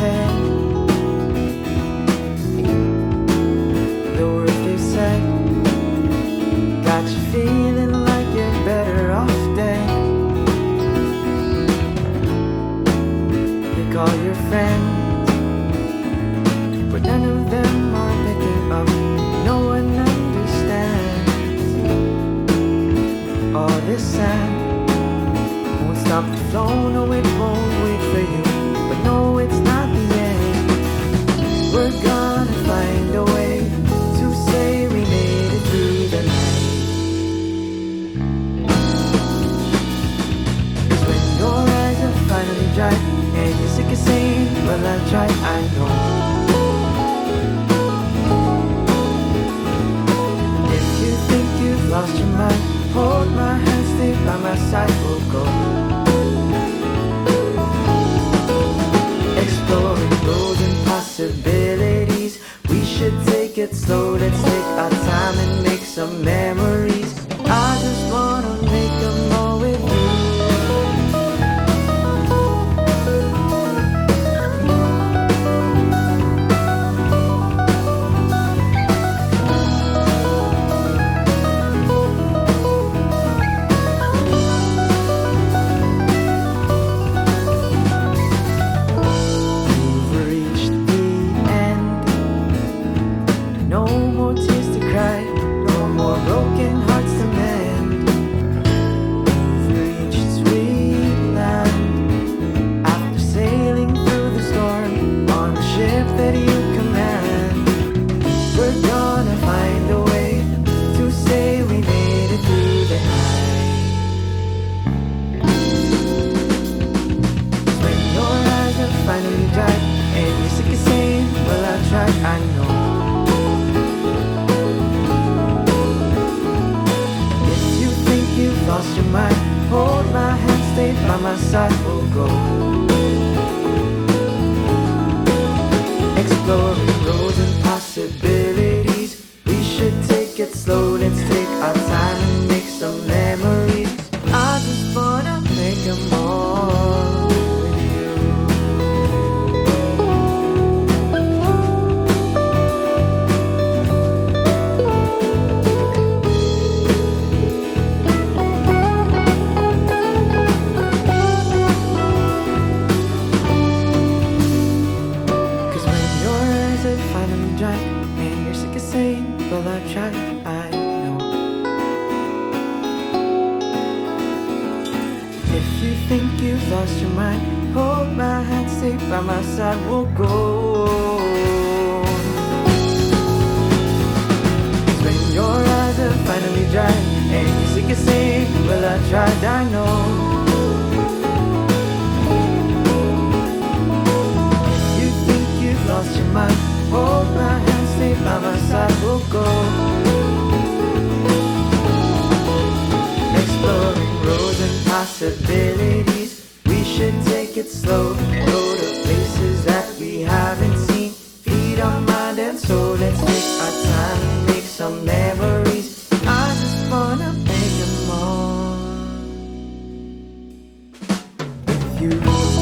어 dry and you're sick of saying, Well, I try, I know. If you think you've lost your mind, hold my hand, stay by my side, we'll go. Exploring and possibilities. We should take it slow, let's take our time and make some memories. I know. If you think you've lost your mind, hold my hand, stay by my side, we'll go. Dry and you're sick of saying, Well, I tried, I know. If you think you've lost your mind, hold my hand, stay by my side, we'll go. When your eyes are finally dry and you're sick of saying, Well, I tried, I know. Possibilities. We should take it slow, go to places that we haven't seen. Feed our mind and soul, let's take our time and make some memories. I just wanna make them all with you.